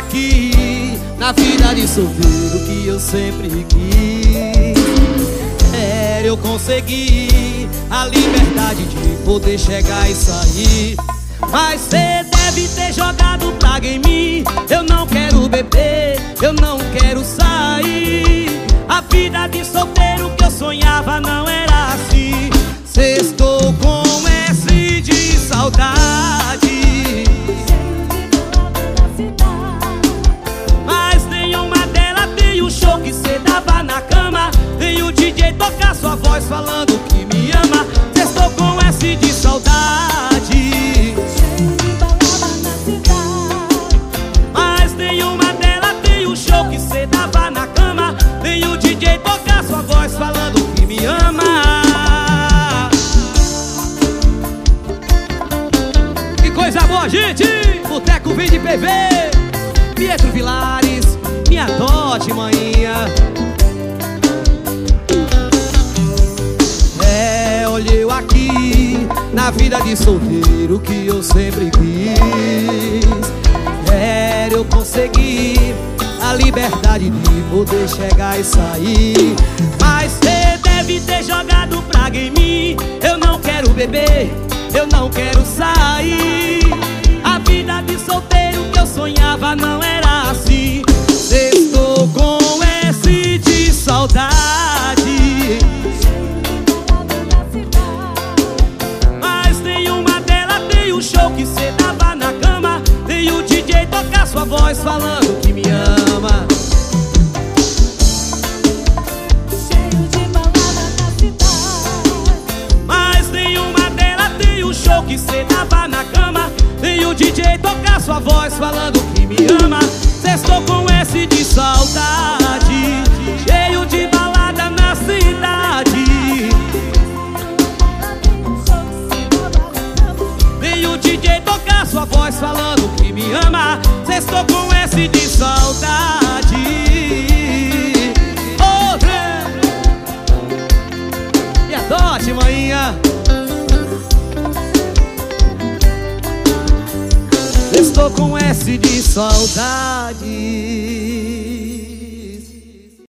aqui na vida de solteiro que eu sempre quis. Era eu conseguir a liberdade de poder chegar e sair. Mas cê deve ter jogado praga em mim. Eu não quero beber, eu não quero sair. A vida de solteiro que eu sonhava não voz falando que me ama. Sextou com S de saudade. Mas nenhuma dela tem o show que cê dava na cama. Tem o DJ tocar sua voz falando que me ama. Que coisa boa, gente! Boteco Vim de PV, Pietro Vilares, minha dote, manhinha. Na vida de solteiro que eu sempre quis. Era eu conseguir a liberdade de poder chegar e sair. Mas cê deve ter jogado praga em mim. Eu não quero beber, eu não quero sair. A vida de solteiro que eu sonhava não era sua voz falando que me ama. Mas nenhuma dela tem o show que cê dava na cama. Tem o DJ tocar sua voz falando que me ama. Sextou com S de saudade. Cheio de balada na cidade. Vem o DJ tocar sua voz falando que me ama Sextou com S de saudade. Outra E adote, manhinha Estou com S de saudade